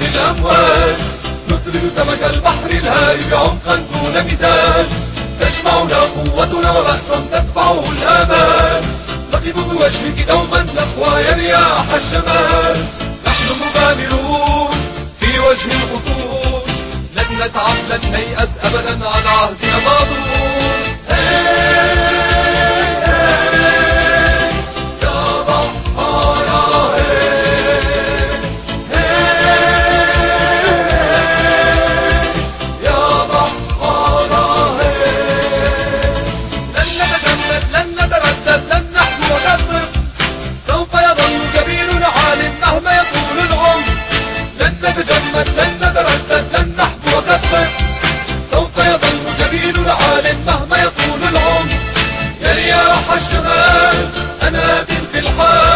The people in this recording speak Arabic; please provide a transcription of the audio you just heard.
الأمواج نثري سمك البحر الهائب عمقا دون مزاج تجمعنا قوتنا ورأسا تدفعه الآمال. نقف بوجهك دوما نقوى رياح الشمال نحن مغامرون في وجه الخطوط لن نتعب لن نيأس أبدا على عهدنا ماضون this world.